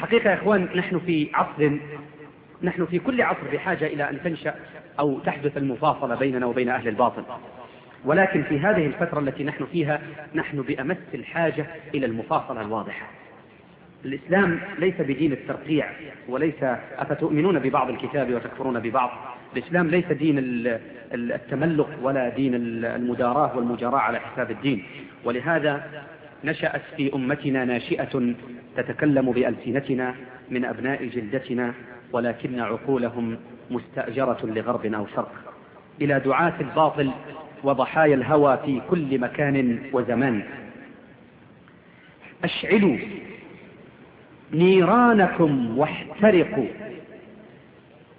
الحقيقة يا إخوان نحن في عصر نحن في كل عصر بحاجة إلى أن تنشأ أو تحدث المفاصلة بيننا وبين أهل الباطل ولكن في هذه الفترة التي نحن فيها نحن بأمس الحاجة إلى المفاصلة الواضحة. الإسلام ليس بدين الترقيع وليس أفتؤمنون ببعض الكتاب وتكفرون ببعض. الإسلام ليس دين التملق ولا دين المداراة والمجاراة على حساب الدين. ولهذا نشأت في أمتنا ناشئة تتكلم بألسنتنا من أبناء جلدتنا ولكن عقولهم مستأجرة لغرب أو شرق. إلى دعاة الباطل وضحايا الهوى في كل مكان وزمان. أشعلوا نيرانكم واحترقوا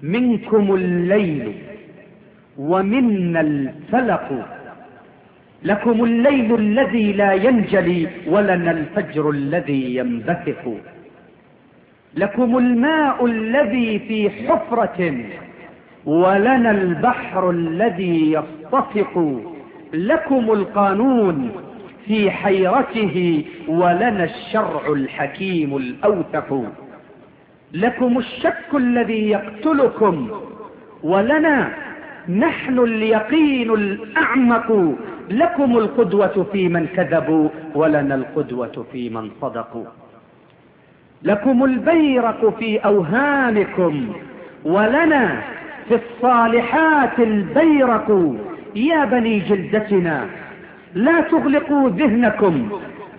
منكم الليل ومنا الفلق لكم الليل الذي لا ينجلي ولنا الفجر الذي ينبثق. لكم الماء الذي في حفرة ولنا البحر الذي يصطفق. لكم القانون في حيرته ولنا الشرع الحكيم الأوثق. لكم الشك الذي يقتلكم ولنا نحن اليقين الأعمق. لكم القدوة في من كذبوا ولنا القدوة في من صدقوا. لكم البيرق في أوهامكم ولنا في الصالحات البيرق يا بني جلدتنا لا تغلقوا ذهنكم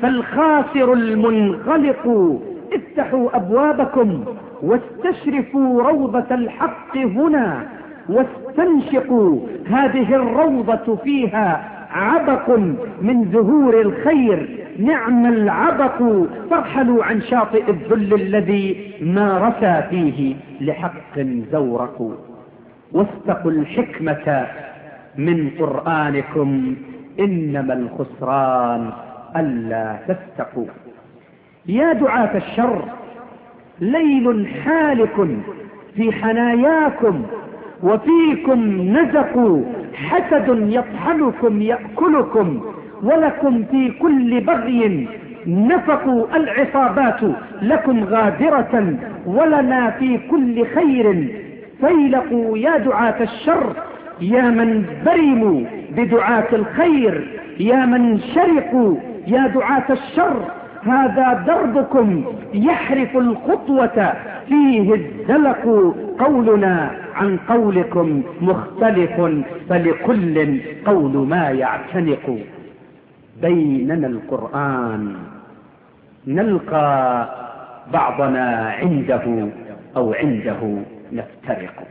فالخاسر المنغلق. افتحوا أبوابكم واستشرفوا روضة الحق هنا واستنشقوا هذه الروضة فيها عبق من زهور الخير. نعم العبق. فارحلوا عن شاطئ الذل الذي ما رسى فيه لحق زورق واستقوا الحكمة من قرآنكم. إنما الخسران ألا تستقوا. يا دعاة الشر ليل حالك في حناياكم وفيكم نزق حسد يطحنكم يأكلكم ولكم في كل بغي نفقوا العصابات لكم غادرة ولنا في كل خير. فيلقوا يا دعاة الشر يا من برموا بدعاة الخير يا من شرقوا يا دعاة الشر. هذا دربكم يحرف الخطوة فيه الزلق قولنا. عن قولكم مختلف فلكل قول ما يعتنق بيننا القرآن. نلقى بعضنا عنده أو عنده نفترق.